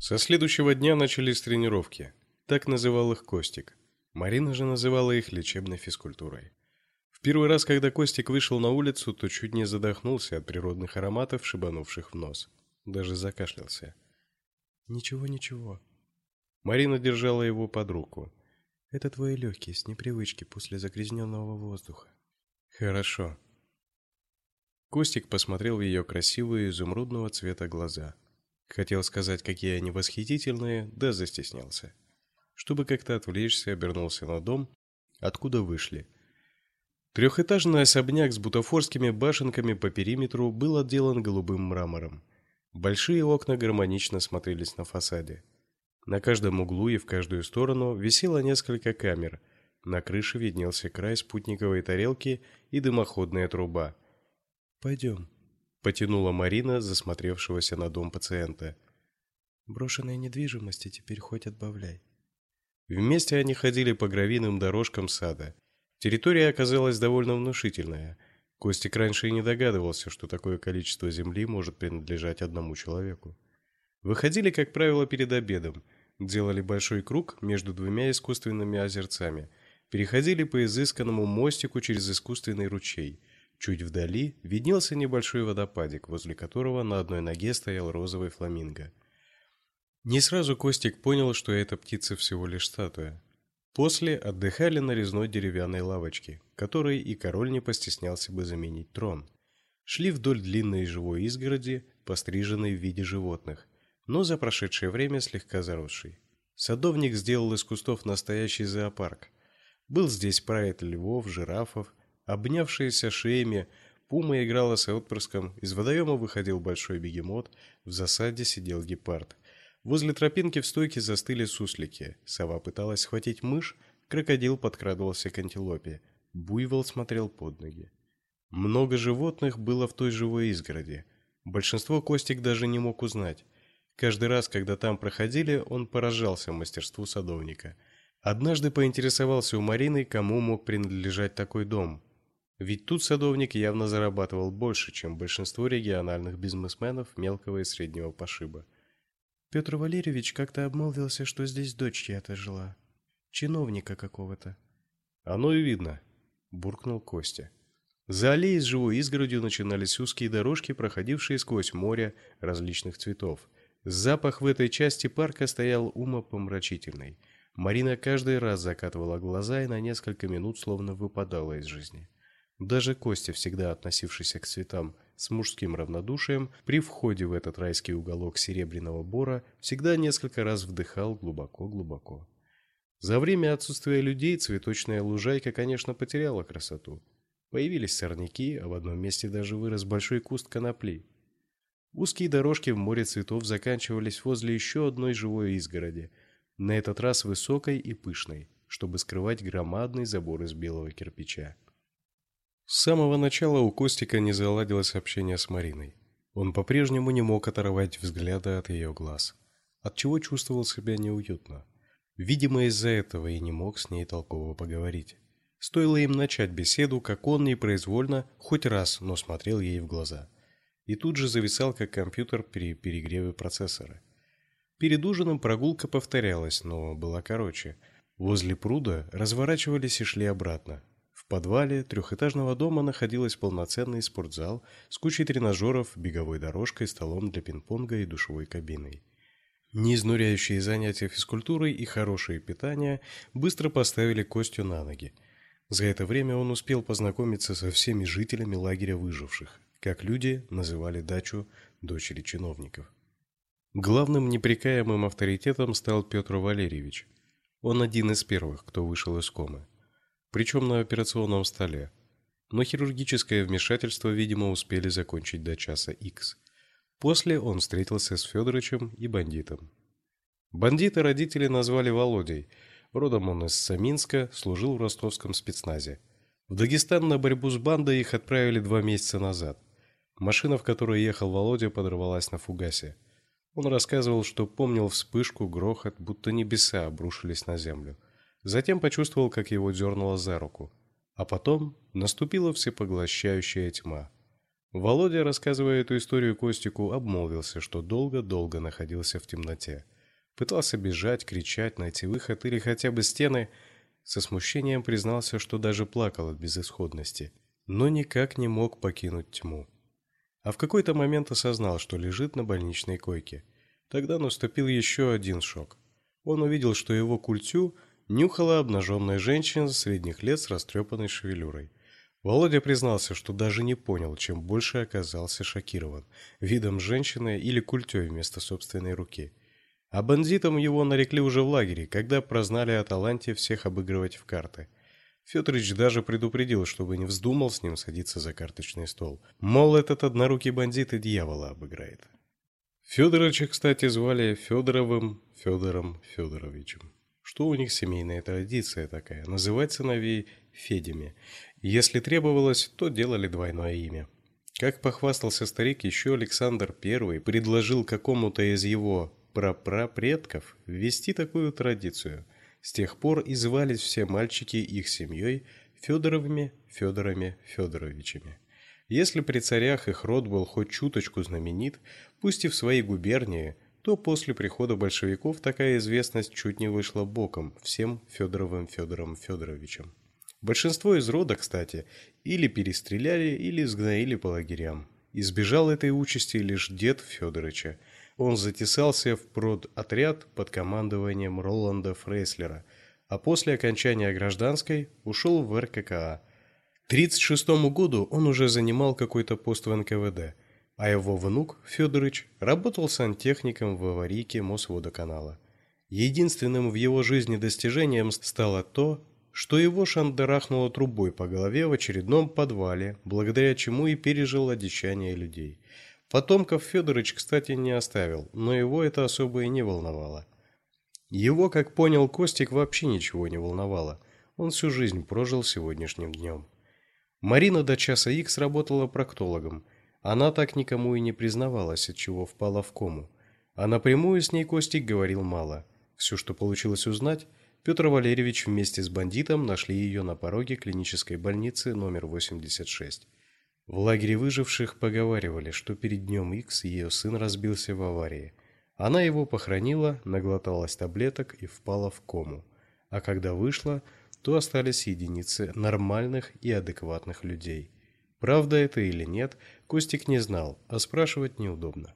Со следующего дня начались тренировки. Так называл их Костик. Марина же называла их лечебной физкультурой. В первый раз, когда Костик вышел на улицу, то чуть не задохнулся от природных ароматов, шибанувших в нос. Даже закашлялся. Ничего, ничего. Марина держала его под руку. Это твои легкие с непривычки после загрязненного воздуха. Хорошо. Костик посмотрел в ее красивые изумрудного цвета глаза. Хотел сказать, какие они восхитительные, да застеснялся. Чтобы как-то отвлечься, обернулся на дом, откуда вышли. Трехэтажный особняк с бутафорскими башенками по периметру был отделан голубым мрамором. Большие окна гармонично смотрелись на фасаде. На каждом углу и в каждую сторону висело несколько камер. На крыше виднелся край спутниковой тарелки и дымоходная труба. «Пойдем», — потянула Марина, засмотревшегося на дом пациента. «Брошенной недвижимости теперь хоть отбавляй». Вместе они ходили по гравийным дорожкам сада. Территория оказалась довольно внушительная. Костик раньше и не догадывался, что такое количество земли может принадлежать одному человеку. Выходили, как правило, перед обедом, делали большой круг между двумя искусственными озерцами, переходили по изысканному мостику через искусственный ручей. Чуть вдали виднелся небольшой водопадик, возле которого на одной ноге стоял розовый фламинго. Не сразу Костик понял, что эта птица всего лишь статуя. После отдыхали на резной деревянной лавочке, которой и король не постеснялся бы заменить трон. Шли вдоль длинной живой изгороди, постриженной в виде животных, но за прошедшее время слегка заросшей. Садовник сделал из кустов настоящий зоопарк. Был здесь прайд львов, жирафов, обнявшиеся шеями, пума играла с отпрыском, из водоема выходил большой бегемот, в засаде сидел гепард – Возле тропинки в стойке застыли суслики. Сова пыталась схватить мышь, крокодил подкрадывался к антилопе. Буйвол смотрел под ноги. Много животных было в той живой изгороди. Большинство Костик даже не мог узнать. Каждый раз, когда там проходили, он поражался мастерству садовника. Однажды поинтересовался у Марины, кому мог принадлежать такой дом. Ведь тут садовник явно зарабатывал больше, чем большинство региональных бизнесменов мелкого и среднего пошиба. Петр Валерьевич как-то обмолвился, что здесь дочь чья-то жила. Чиновника какого-то. Оно и видно, буркнул Костя. За аллеей с живой изгородью начинались узкие дорожки, проходившие сквозь море различных цветов. Запах в этой части парка стоял умопомрачительный. Марина каждый раз закатывала глаза и на несколько минут словно выпадала из жизни. Даже Костя, всегда относившийся к цветам с мужским равнодушием, при входе в этот райский уголок серебряного бора всегда несколько раз вдыхал глубоко-глубоко. За время отсутствия людей цветочная лужайка, конечно, потеряла красоту. Появились сорняки, а в одном месте даже вырос большой куст конопли. Узкие дорожки в море цветов заканчивались возле еще одной живой изгороди, на этот раз высокой и пышной, чтобы скрывать громадный забор из белого кирпича. С самого начала у Костика не заладилось общение с Мариной. Он по-прежнему не мог оторвать взгляда от ее глаз, от чего чувствовал себя неуютно. Видимо, из-за этого и не мог с ней толково поговорить. Стоило им начать беседу, как он непроизвольно хоть раз, но смотрел ей в глаза. И тут же зависал, как компьютер при перегреве процессора. Перед ужином прогулка повторялась, но была короче. Возле пруда разворачивались и шли обратно, подвале трехэтажного дома находилась полноценный спортзал с кучей тренажеров, беговой дорожкой, столом для пинг-понга и душевой кабиной. Неизнуряющие занятия физкультурой и хорошее питание быстро поставили Костю на ноги. За это время он успел познакомиться со всеми жителями лагеря выживших, как люди называли дачу дочери чиновников. Главным непрекаянным авторитетом стал Петр Валерьевич. Он один из первых, кто вышел из комы причем на операционном столе. Но хирургическое вмешательство, видимо, успели закончить до часа X. После он встретился с Федоровичем и бандитом. Бандита родители назвали Володей. Родом он из Саминска, служил в ростовском спецназе. В Дагестан на борьбу с бандой их отправили два месяца назад. Машина, в которой ехал Володя, подорвалась на фугасе. Он рассказывал, что помнил вспышку, грохот, будто небеса обрушились на землю. Затем почувствовал, как его дернуло за руку. А потом наступила всепоглощающая тьма. Володя, рассказывая эту историю Костику, обмолвился, что долго-долго находился в темноте. Пытался бежать, кричать, найти выход или хотя бы стены. Со смущением признался, что даже плакал от безысходности, но никак не мог покинуть тьму. А в какой-то момент осознал, что лежит на больничной койке. Тогда наступил еще один шок. Он увидел, что его культю нюхала обнаженная женщина средних лет с растрепанной шевелюрой. Володя признался, что даже не понял, чем больше оказался шокирован видом женщины или культей вместо собственной руки. А бандитом его нарекли уже в лагере, когда прознали о таланте всех обыгрывать в карты. Федорович даже предупредил, чтобы не вздумал с ним садиться за карточный стол. Мол, этот однорукий бандит и дьявола обыграет. Федоровича, кстати, звали Федоровым Федором Федоровичем. Что у них семейная традиция такая называть сыновей Федями. Если требовалось, то делали двойное имя. Как похвастался старик, еще Александр I предложил какому-то из его прапрапредков ввести такую традицию. С тех пор и звались все мальчики их семьей Федоровыми, Федорами, Федоровичами. Если при царях их род был хоть чуточку знаменит, пусть и в своей губернии, то после прихода большевиков такая известность чуть не вышла боком всем Федоровым Федором Федоровичам. Большинство из рода, кстати, или перестреляли, или сгноили по лагерям. Избежал этой участи лишь дед Федоровича. Он затесался в продотряд под командованием Роланда Фрейслера, а после окончания гражданской ушел в РККА. К 36 году он уже занимал какой-то пост в НКВД, а его внук Федорович работал сантехником в аварийке Мосводоканала. Единственным в его жизни достижением стало то, что его шандарахнуло трубой по голове в очередном подвале, благодаря чему и пережил одичание людей. Потомков Федорович, кстати, не оставил, но его это особо и не волновало. Его, как понял Костик, вообще ничего не волновало. Он всю жизнь прожил сегодняшним днем. Марина до часа Х работала проктологом. Она так никому и не признавалась, от чего впала в кому. А напрямую с ней Костик говорил мало. Все, что получилось узнать, Петр Валерьевич вместе с бандитом нашли ее на пороге клинической больницы номер 86. В лагере выживших поговаривали, что перед днем Х ее сын разбился в аварии. Она его похоронила, наглоталась таблеток и впала в кому. А когда вышла, то остались единицы нормальных и адекватных людей. Правда это или нет, Костик не знал, а спрашивать неудобно.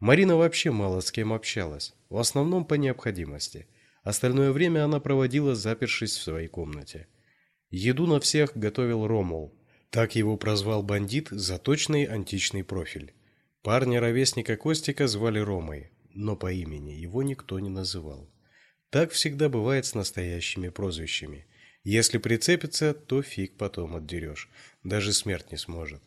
Марина вообще мало с кем общалась, в основном по необходимости – Остальное время она проводила, запершись в своей комнате. Еду на всех готовил Ромул. Так его прозвал бандит за точный античный профиль. Парня ровесника Костика звали Ромой, но по имени его никто не называл. Так всегда бывает с настоящими прозвищами. Если прицепится, то фиг потом отдерешь. Даже смерть не сможет.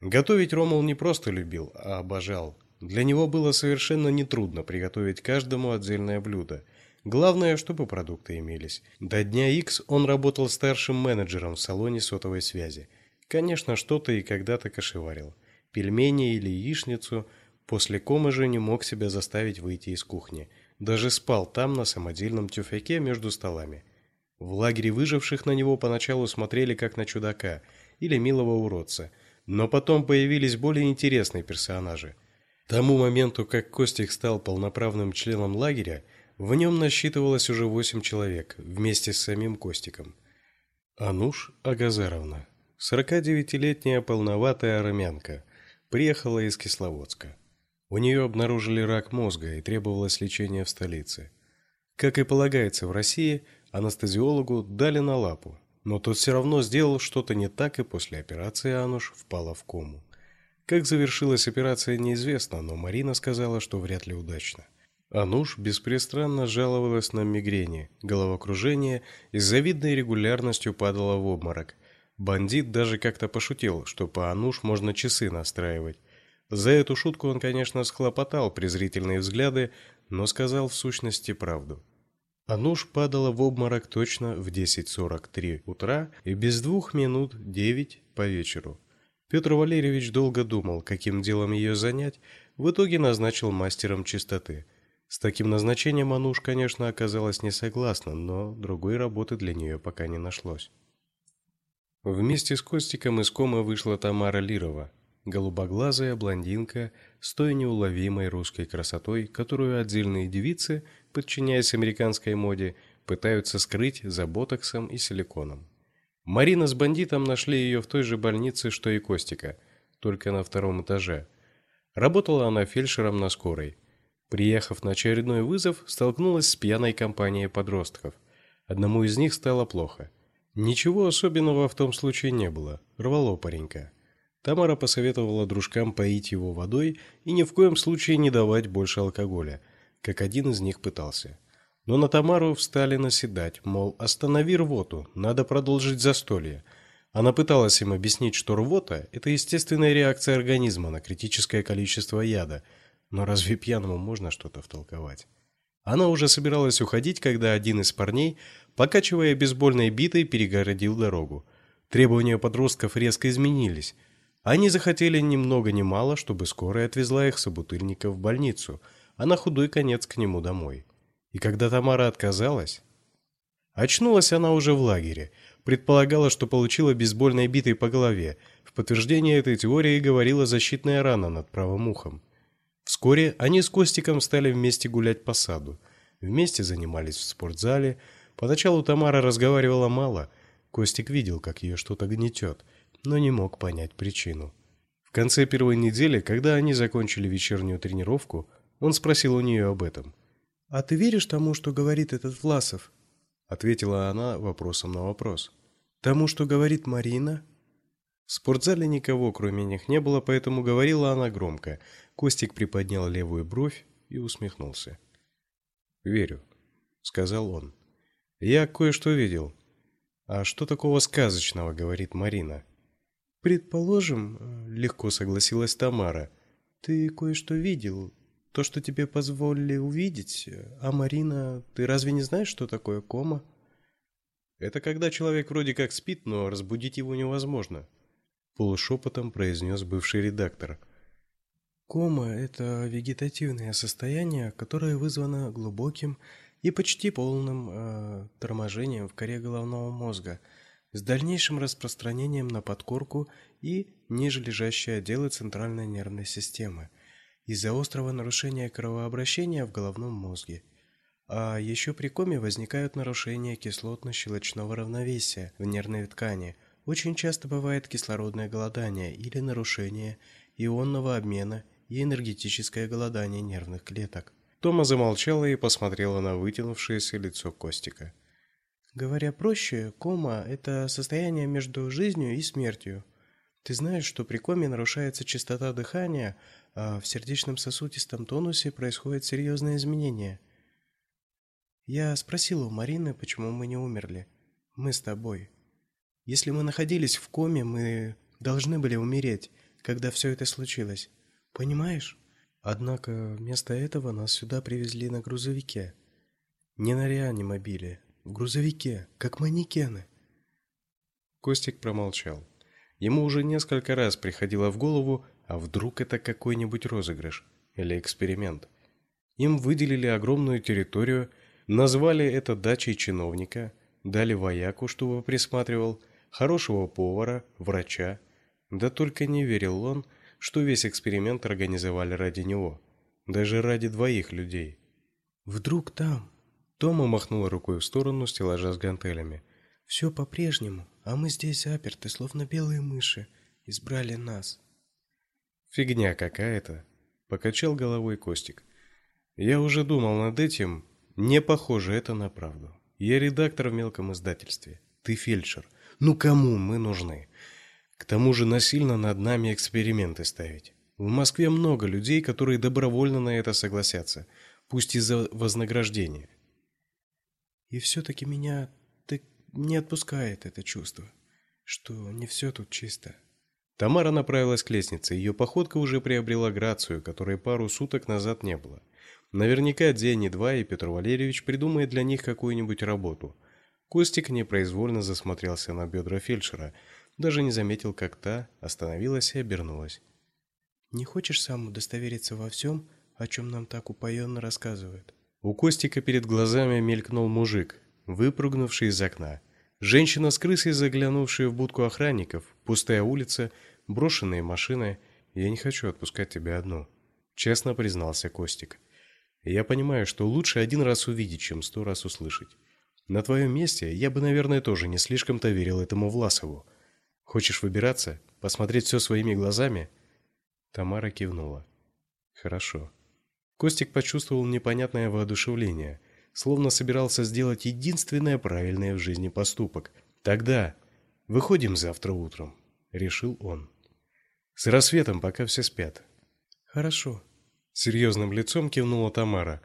Готовить Ромул не просто любил, а обожал. Для него было совершенно нетрудно приготовить каждому отдельное блюдо – Главное, чтобы продукты имелись. До дня X он работал старшим менеджером в салоне сотовой связи. Конечно, что-то и когда-то кошеварил. Пельмени или яичницу. После комы же не мог себя заставить выйти из кухни. Даже спал там на самодельном тюфяке между столами. В лагере выживших на него поначалу смотрели как на чудака или милого уродца, но потом появились более интересные персонажи. К тому моменту, как Костик стал полноправным членом лагеря, в нем насчитывалось уже восемь человек, вместе с самим Костиком. Ануш Агазаровна, 49-летняя полноватая армянка, приехала из Кисловодска. У нее обнаружили рак мозга и требовалось лечение в столице. Как и полагается в России, анестезиологу дали на лапу, но тот все равно сделал что-то не так, и после операции Ануш впала в кому. Как завершилась операция, неизвестно, но Марина сказала, что вряд ли удачно. Ануш беспрестанно жаловалась на мигрени, головокружение и с завидной регулярностью падала в обморок. Бандит даже как-то пошутил, что по Ануш можно часы настраивать. За эту шутку он, конечно, схлопотал презрительные взгляды, но сказал в сущности правду. Ануш падала в обморок точно в 10:43 утра и без двух минут 9 по вечеру. Петр Валерьевич долго думал, каким делом ее занять, в итоге назначил мастером чистоты – с таким назначением Ануш, конечно, оказалась не согласна, но другой работы для нее пока не нашлось. Вместе с Костиком из комы вышла Тамара Лирова. Голубоглазая блондинка с той неуловимой русской красотой, которую отдельные девицы, подчиняясь американской моде, пытаются скрыть за ботоксом и силиконом. Марина с бандитом нашли ее в той же больнице, что и Костика, только на втором этаже. Работала она фельдшером на скорой. Приехав на очередной вызов, столкнулась с пьяной компанией подростков. Одному из них стало плохо. Ничего особенного в том случае не было. Рвало паренька. Тамара посоветовала дружкам поить его водой и ни в коем случае не давать больше алкоголя, как один из них пытался. Но на Тамару встали наседать, мол, останови рвоту, надо продолжить застолье. Она пыталась им объяснить, что рвота это естественная реакция организма на критическое количество яда, но разве пьяному можно что-то втолковать? Она уже собиралась уходить, когда один из парней, покачивая бейсбольной битой, перегородил дорогу. Требования подростков резко изменились. Они захотели ни много ни мало, чтобы скорая отвезла их собутыльника в больницу, а на худой конец к нему домой. И когда Тамара отказалась, очнулась она уже в лагере. Предполагала, что получила бейсбольной битой по голове. В подтверждение этой теории говорила защитная рана над правым ухом. Вскоре они с Костиком стали вместе гулять по саду. Вместе занимались в спортзале. Поначалу Тамара разговаривала мало. Костик видел, как ее что-то гнетет, но не мог понять причину. В конце первой недели, когда они закончили вечернюю тренировку, он спросил у нее об этом. «А ты веришь тому, что говорит этот Власов?» Ответила она вопросом на вопрос. «Тому, что говорит Марина?» В спортзале никого, кроме них, не было, поэтому говорила она громко. Костик приподнял левую бровь и усмехнулся. «Верю», — сказал он. «Я кое-что видел». «А что такого сказочного?» — говорит Марина. «Предположим», — легко согласилась Тамара. «Ты кое-что видел. То, что тебе позволили увидеть. А Марина, ты разве не знаешь, что такое кома?» «Это когда человек вроде как спит, но разбудить его невозможно», полушепотом произнес бывший редактор. Кома это вегетативное состояние, которое вызвано глубоким и почти полным э, торможением в коре головного мозга с дальнейшим распространением на подкорку и ниже лежащие отделы центральной нервной системы из-за острого нарушения кровообращения в головном мозге. А еще при коме возникают нарушения кислотно-щелочного равновесия в нервной ткани – очень часто бывает кислородное голодание или нарушение ионного обмена и энергетическое голодание нервных клеток. Тома замолчала и посмотрела на вытянувшееся лицо Костика. Говоря проще, кома это состояние между жизнью и смертью. Ты знаешь, что при коме нарушается частота дыхания, а в сердечно сосудистом тонусе происходят серьезные изменения. Я спросила у Марины, почему мы не умерли. Мы с тобой. Если мы находились в коме, мы должны были умереть, когда все это случилось. Понимаешь? Однако вместо этого нас сюда привезли на грузовике. Не на реанимобиле, в грузовике, как манекены. Костик промолчал. Ему уже несколько раз приходило в голову, а вдруг это какой-нибудь розыгрыш или эксперимент. Им выделили огромную территорию, назвали это дачей чиновника, дали вояку, чтобы присматривал, хорошего повара, врача. Да только не верил он, что весь эксперимент организовали ради него, даже ради двоих людей. Вдруг там Тома махнула рукой в сторону стеллажа с гантелями. Все по-прежнему, а мы здесь заперты, словно белые мыши, избрали нас. Фигня какая-то, покачал головой Костик. Я уже думал над этим, не похоже это на правду. Я редактор в мелком издательстве, ты фельдшер. Ну кому мы нужны? К тому же насильно над нами эксперименты ставить. В Москве много людей, которые добровольно на это согласятся, пусть и за вознаграждение. И все таки меня не отпускает это чувство, что не все тут чисто. Тамара направилась к лестнице. Ее походка уже приобрела грацию, которой пару суток назад не было. Наверняка день и два, и Петр Валерьевич придумает для них какую-нибудь работу – Костик непроизвольно засмотрелся на бедра фельдшера, даже не заметил, как та остановилась и обернулась. Не хочешь сам удостовериться во всем, о чем нам так упоенно рассказывают? У Костика перед глазами мелькнул мужик, выпрыгнувший из окна. Женщина с крысой, заглянувшая в будку охранников, пустая улица, брошенные машины Я не хочу отпускать тебя одну, честно признался Костик. Я понимаю, что лучше один раз увидеть, чем сто раз услышать. На твоем месте я бы, наверное, тоже не слишком-то верил этому Власову. Хочешь выбираться, посмотреть все своими глазами? Тамара кивнула. Хорошо. Костик почувствовал непонятное воодушевление, словно собирался сделать единственное правильное в жизни поступок. Тогда выходим завтра утром, решил он. С рассветом, пока все спят. Хорошо. Серьезным лицом кивнула Тамара.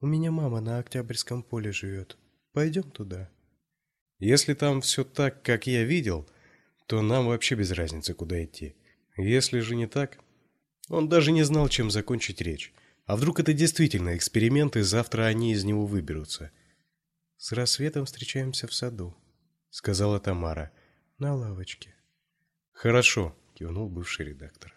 У меня мама на Октябрьском поле живет. Пойдем туда. Если там все так, как я видел, то нам вообще без разницы, куда идти. Если же не так, он даже не знал, чем закончить речь. А вдруг это действительно эксперимент, и завтра они из него выберутся? С рассветом встречаемся в саду, сказала Тамара. На лавочке. Хорошо, кивнул бывший редактор.